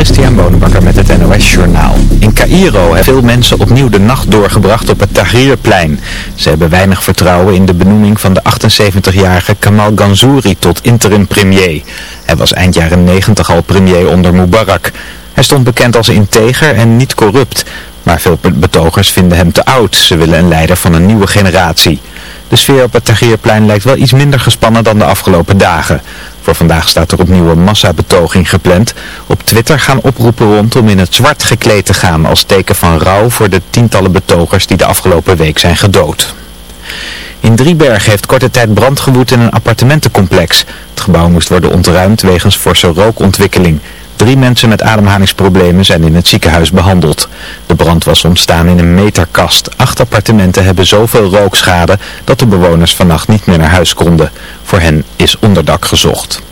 Christian Bonenbakker met het NOS Journaal. In Cairo hebben veel mensen opnieuw de nacht doorgebracht op het Tahrirplein. Ze hebben weinig vertrouwen in de benoeming van de 78-jarige Kamal Ganzouri tot interim premier. Hij was eind jaren 90 al premier onder Mubarak. Hij stond bekend als integer en niet corrupt. Maar veel betogers vinden hem te oud. Ze willen een leider van een nieuwe generatie. De sfeer op het Tahrirplein lijkt wel iets minder gespannen dan de afgelopen dagen. Vandaag staat er opnieuw een massabetoging gepland. Op Twitter gaan oproepen rond om in het zwart gekleed te gaan als teken van rouw voor de tientallen betogers die de afgelopen week zijn gedood. In Driebergen heeft korte tijd brand gewoed in een appartementencomplex. Het gebouw moest worden ontruimd wegens forse rookontwikkeling. Drie mensen met ademhalingsproblemen zijn in het ziekenhuis behandeld. De brand was ontstaan in een meterkast. Acht appartementen hebben zoveel rookschade dat de bewoners vannacht niet meer naar huis konden. Voor hen is onderdak gezocht.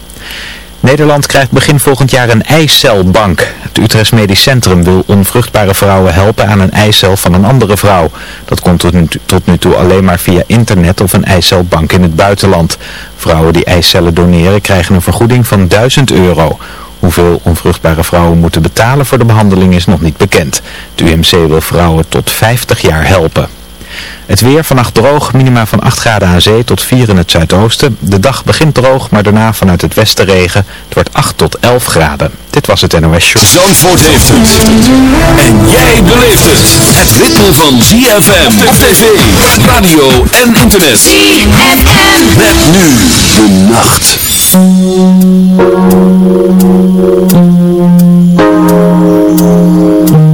Nederland krijgt begin volgend jaar een eicelbank. Het Utrecht Medisch Centrum wil onvruchtbare vrouwen helpen aan een eicel van een andere vrouw. Dat komt tot nu, toe alleen maar via internet of een eicelbank in het buitenland. Vrouwen die eicellen doneren krijgen een vergoeding van 1000 euro. Hoeveel onvruchtbare vrouwen moeten betalen voor de behandeling is nog niet bekend. Het UMC wil vrouwen tot 50 jaar helpen. Het weer vannacht droog, minima van 8 graden aan zee tot 4 in het zuidoosten. De dag begint droog, maar daarna vanuit het westen regen. Het wordt 8 tot 11 graden. Dit was het NOS Show. Zandvoort heeft het. En jij beleeft het. Het ritme van ZFM op tv, radio en internet. ZFM. Met nu de nacht. Thank you.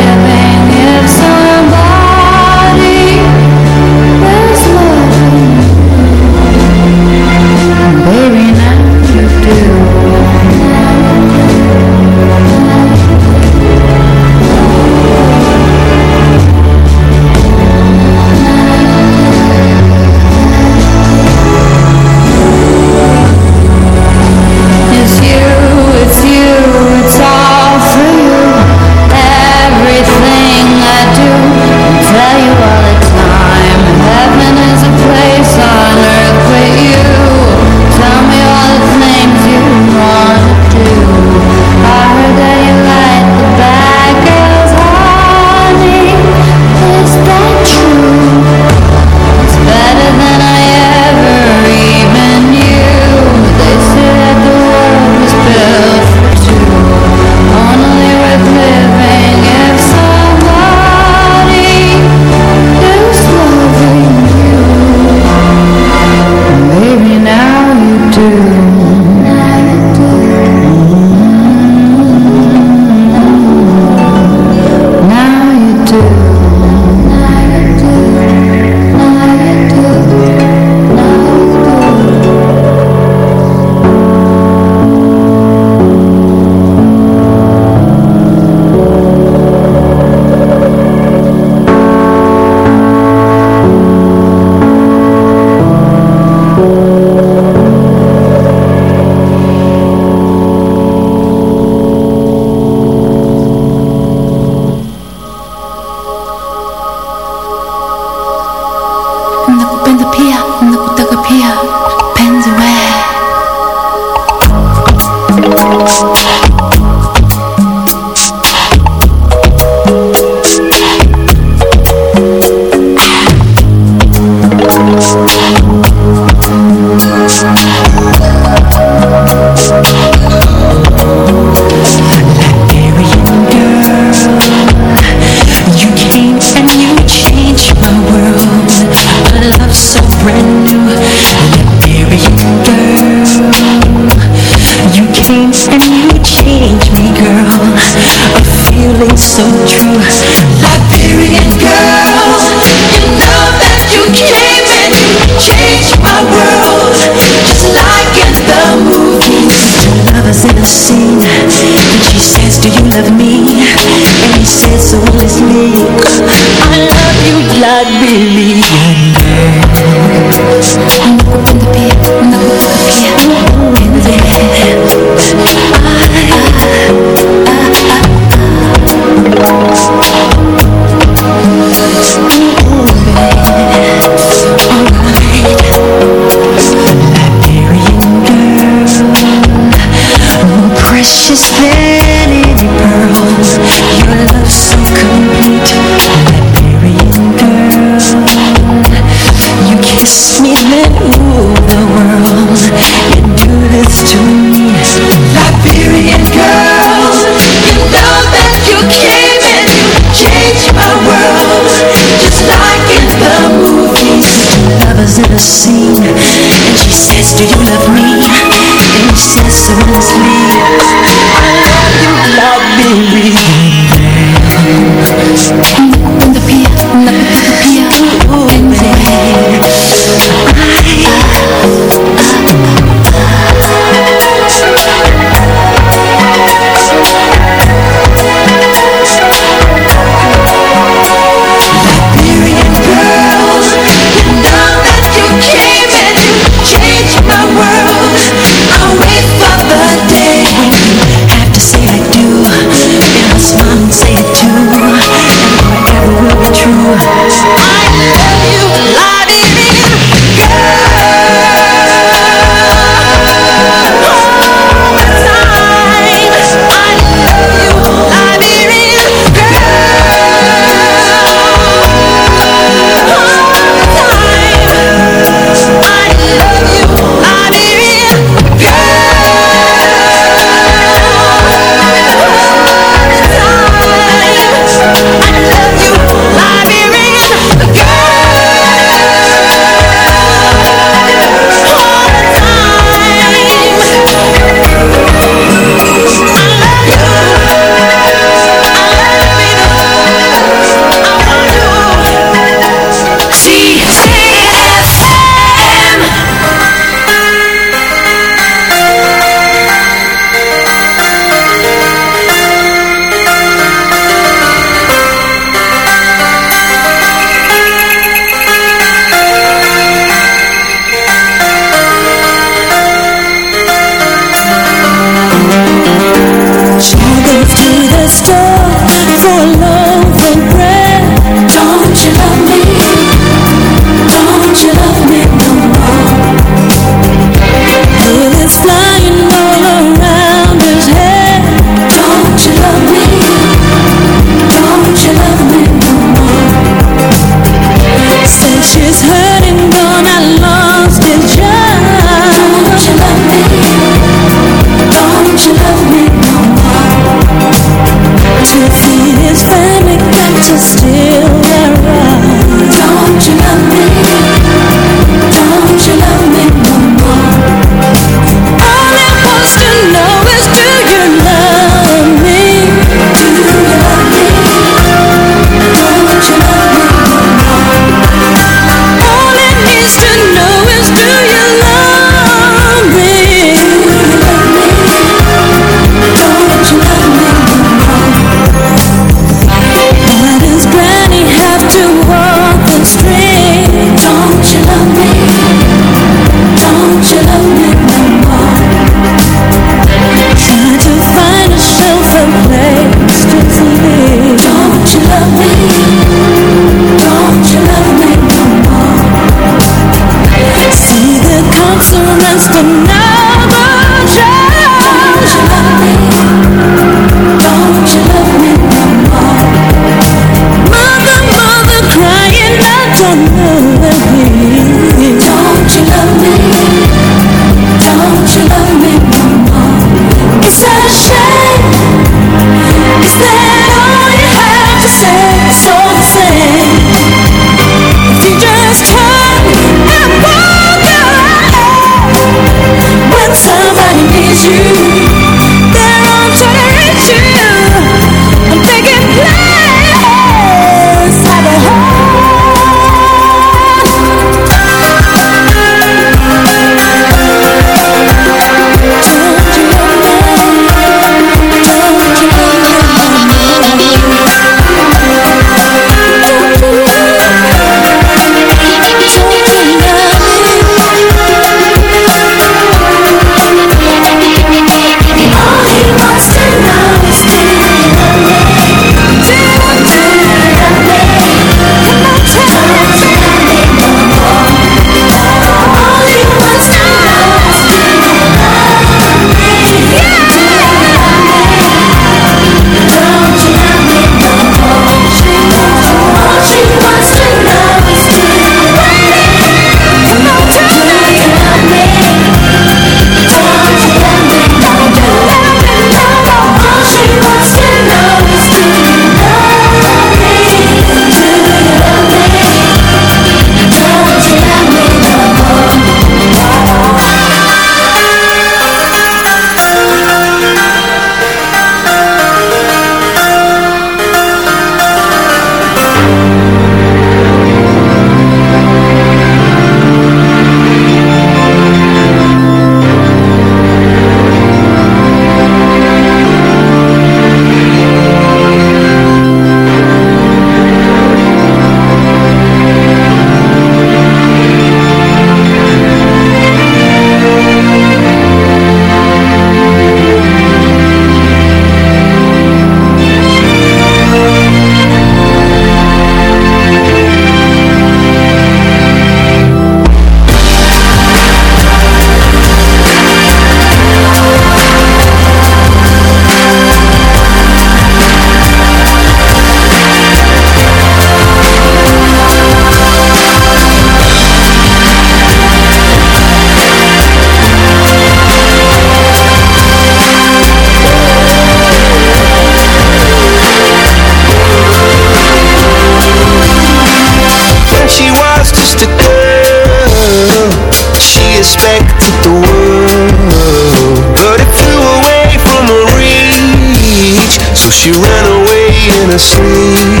asleep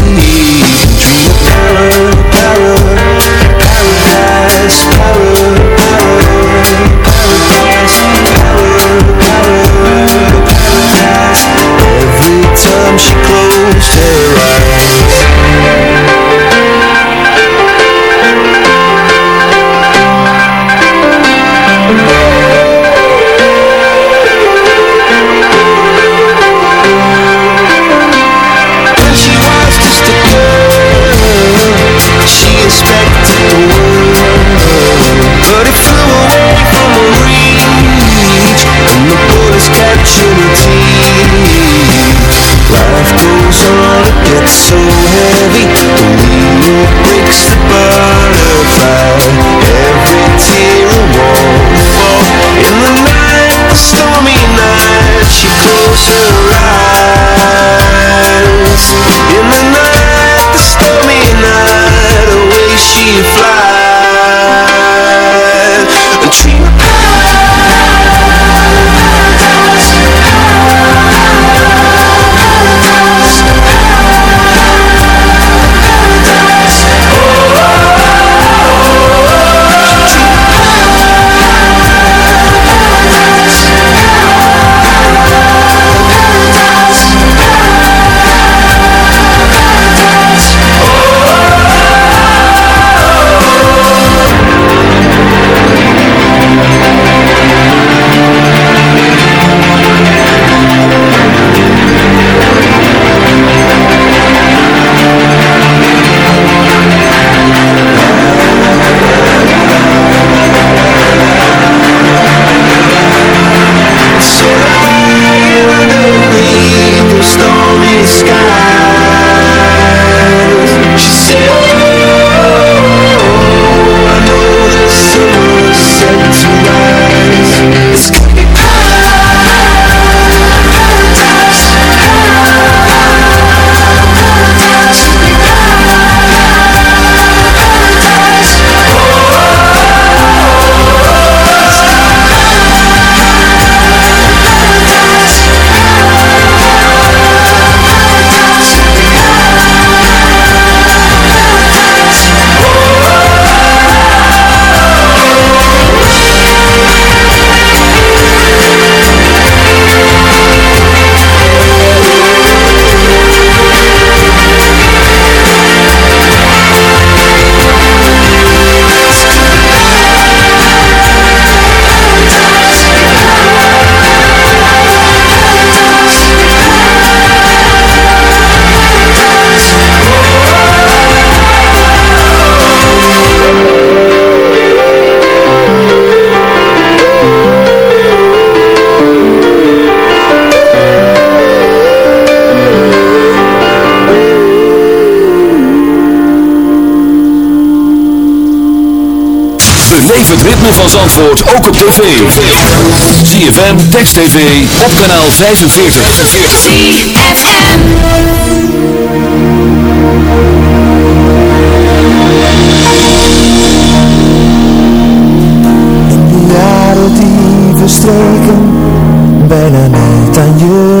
ritme van Zandvoort ook op tv. ZFM, Text TV, op kanaal 45. ZFM FM. wereld die verstreken, bijna net aan je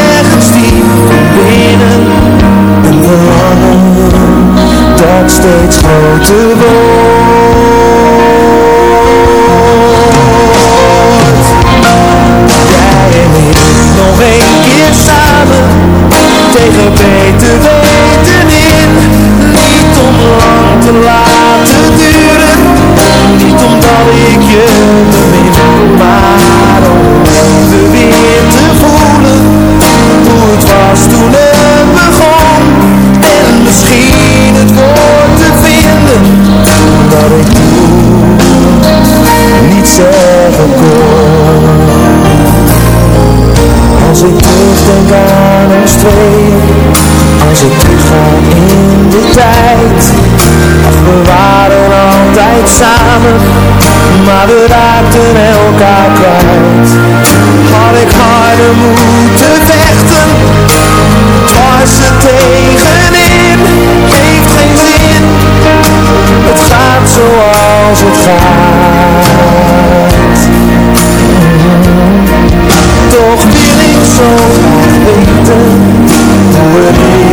United States vote to vote. zoals het gaat. Toch wil ik zo graag weten hoe het is.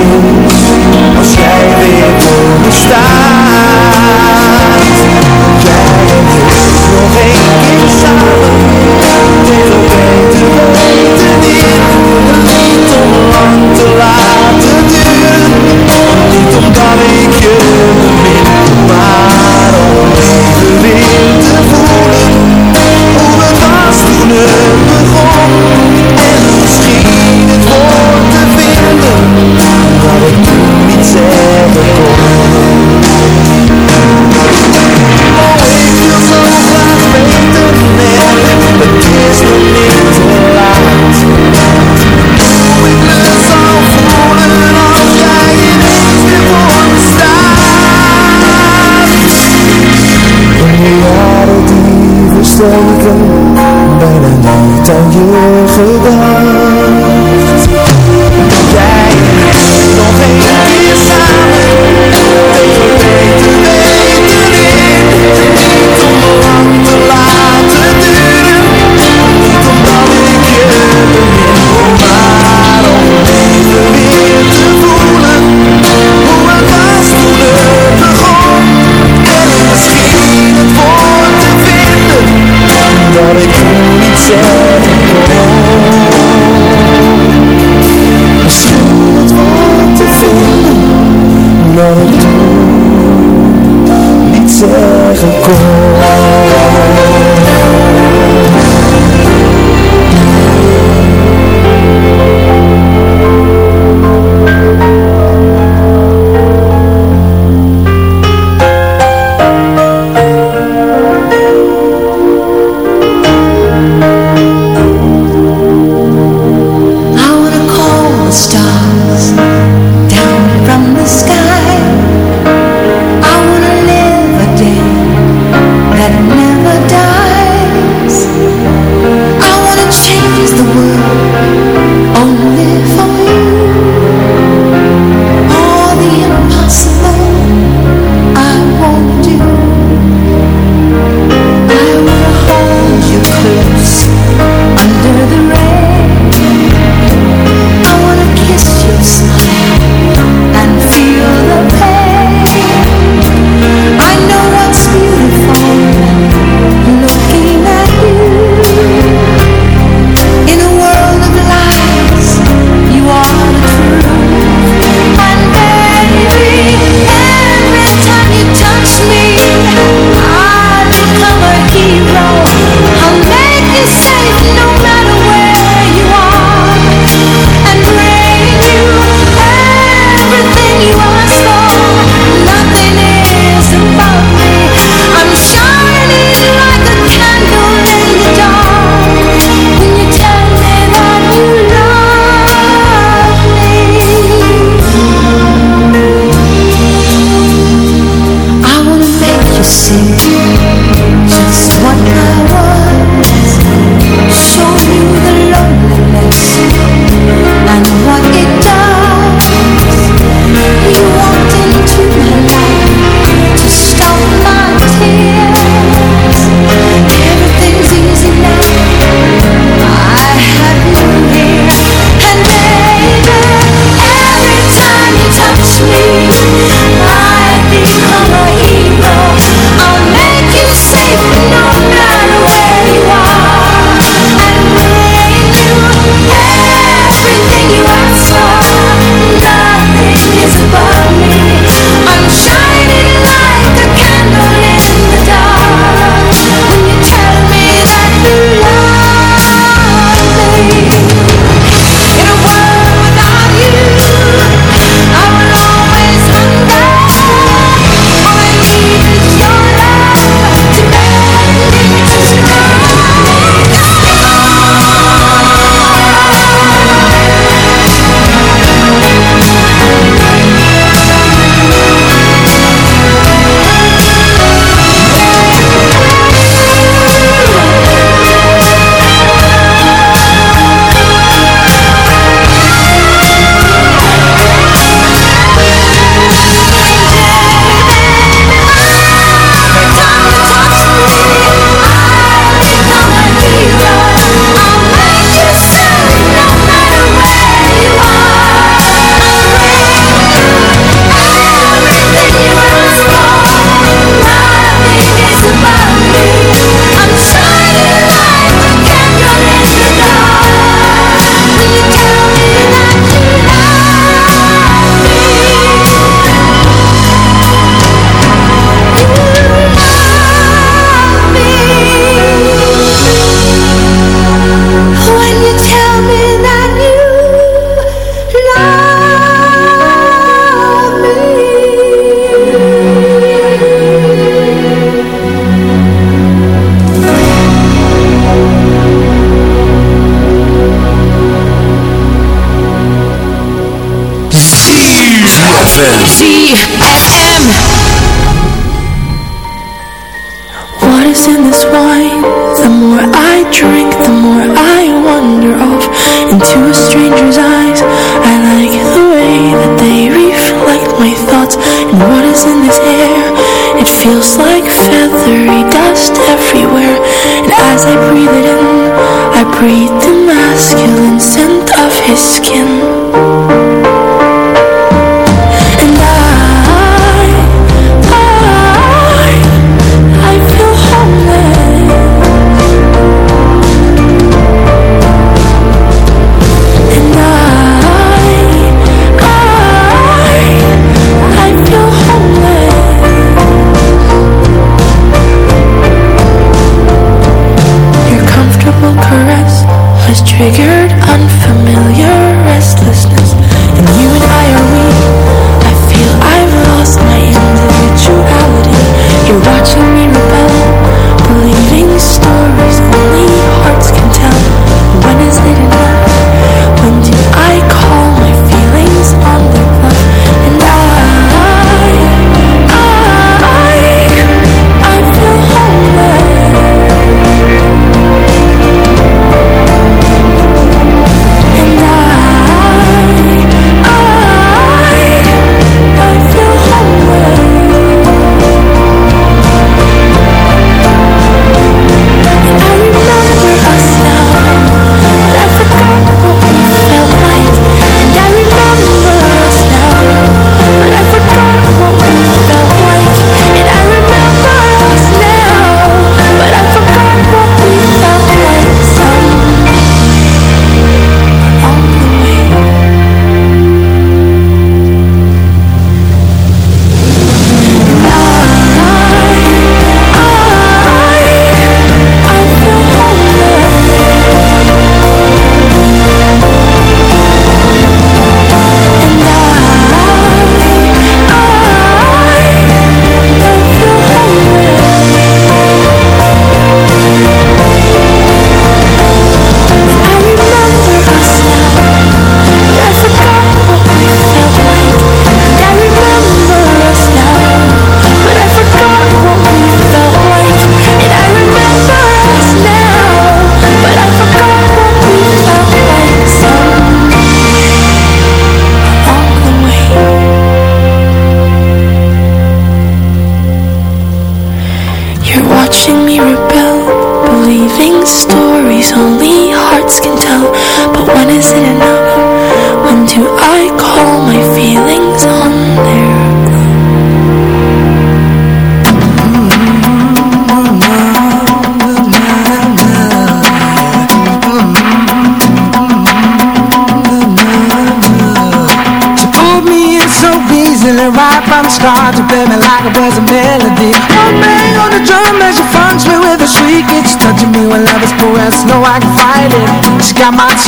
My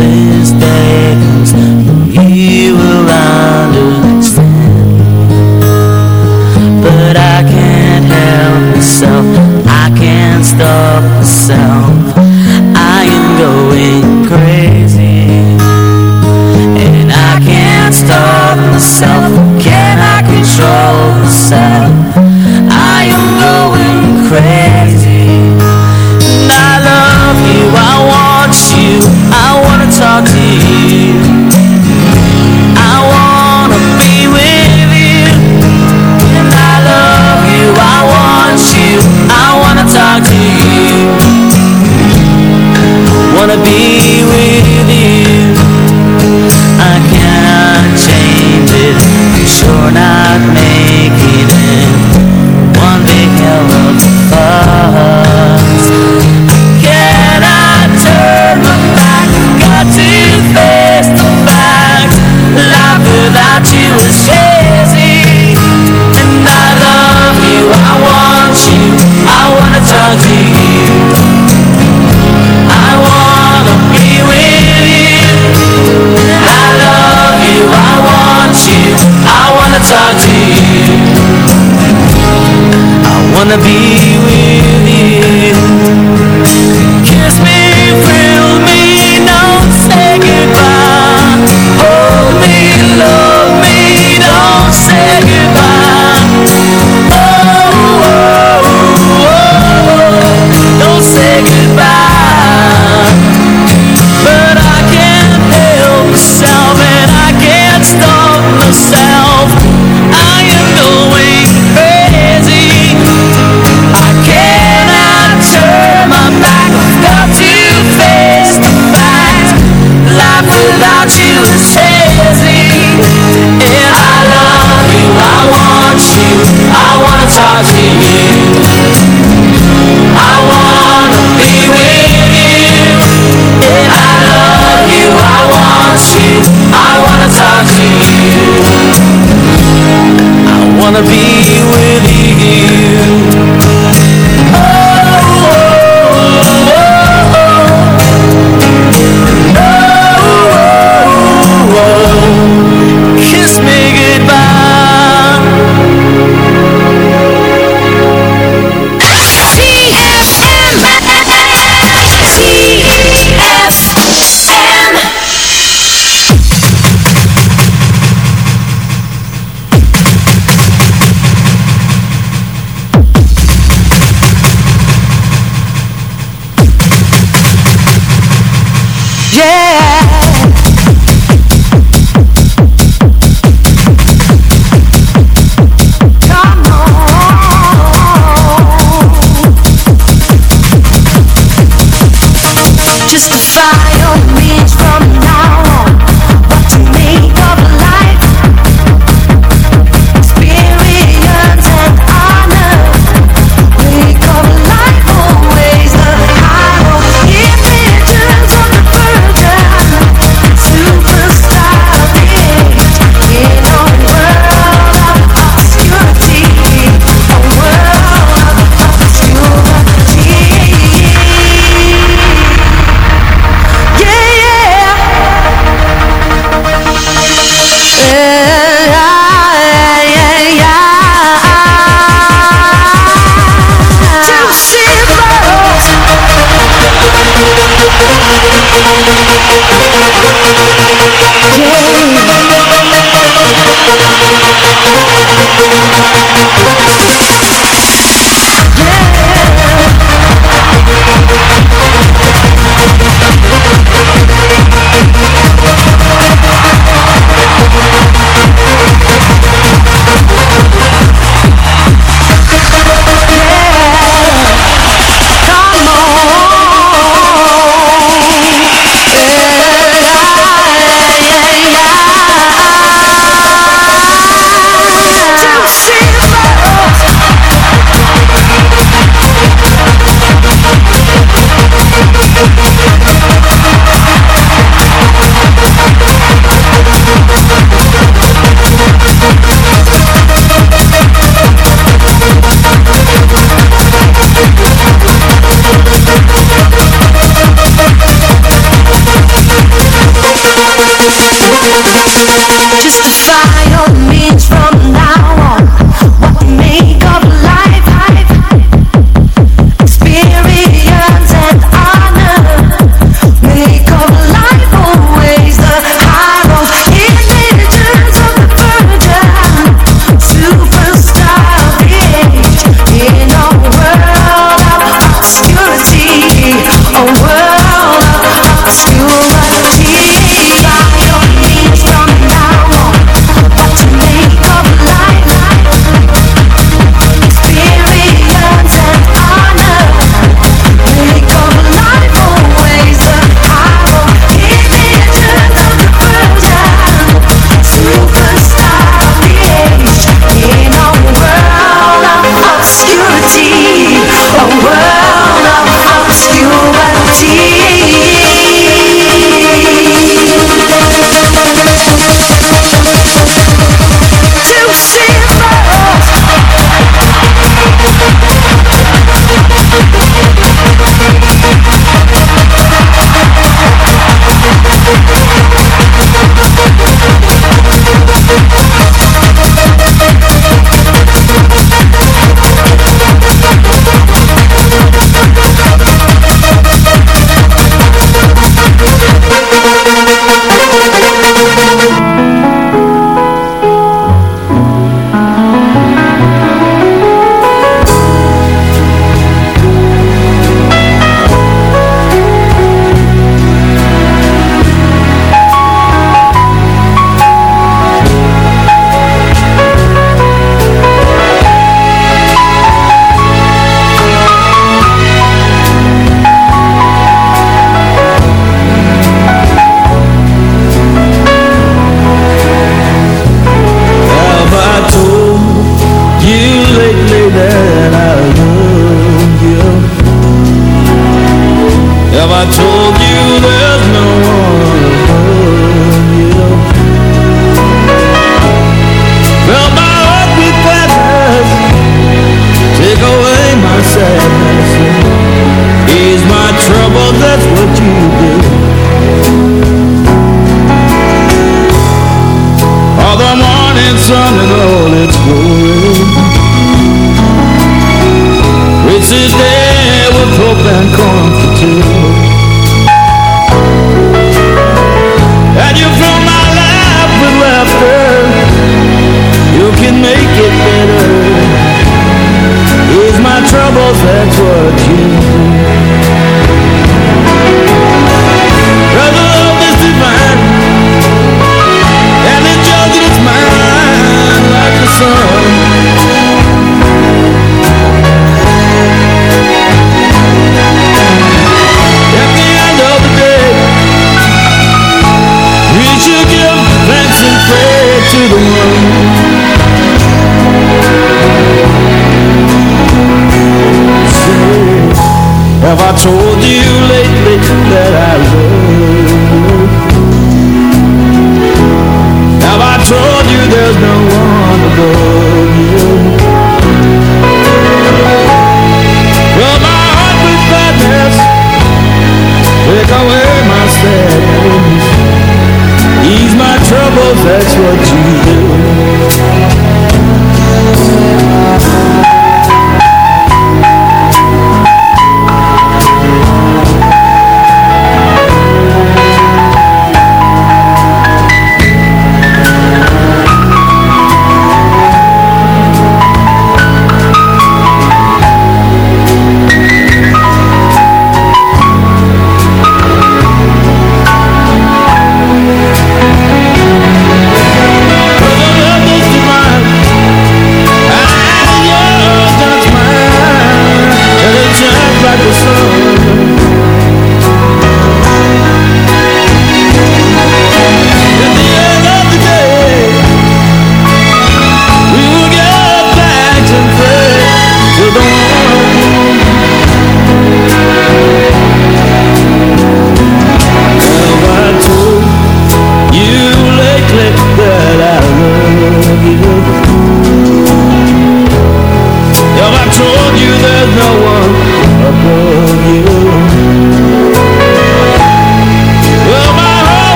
these things, you will.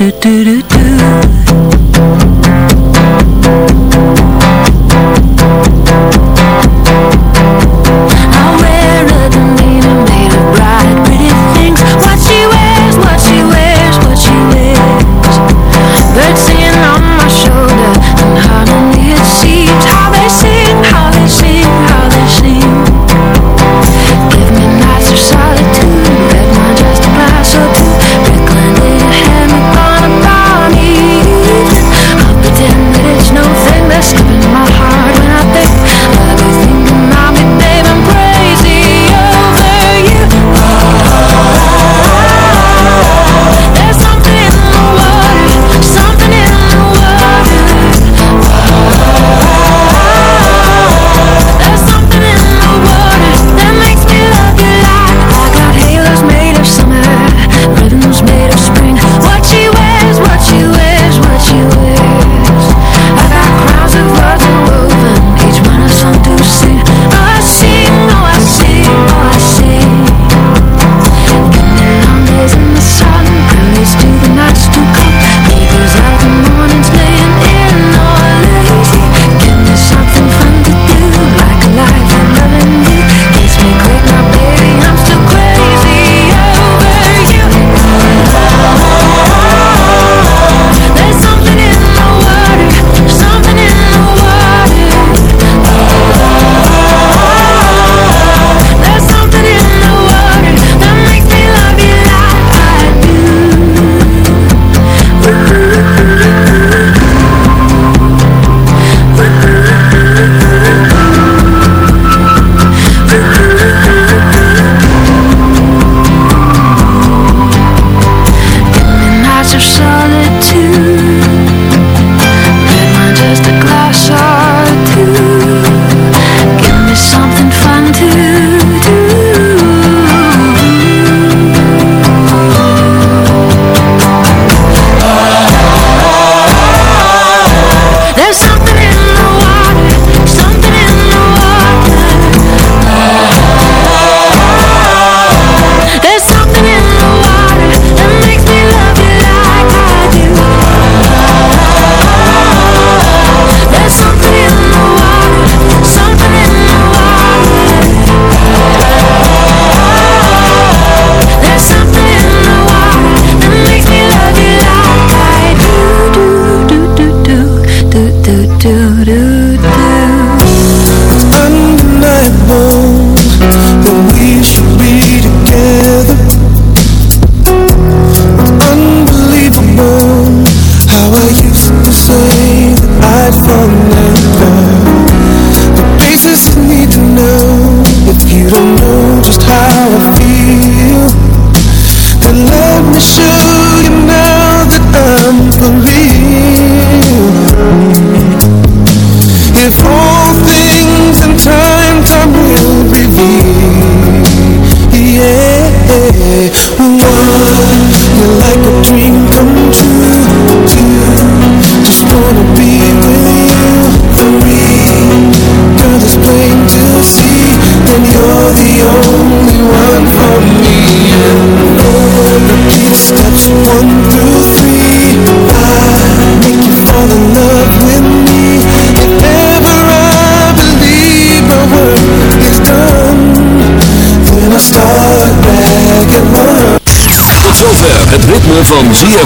Pretend that it's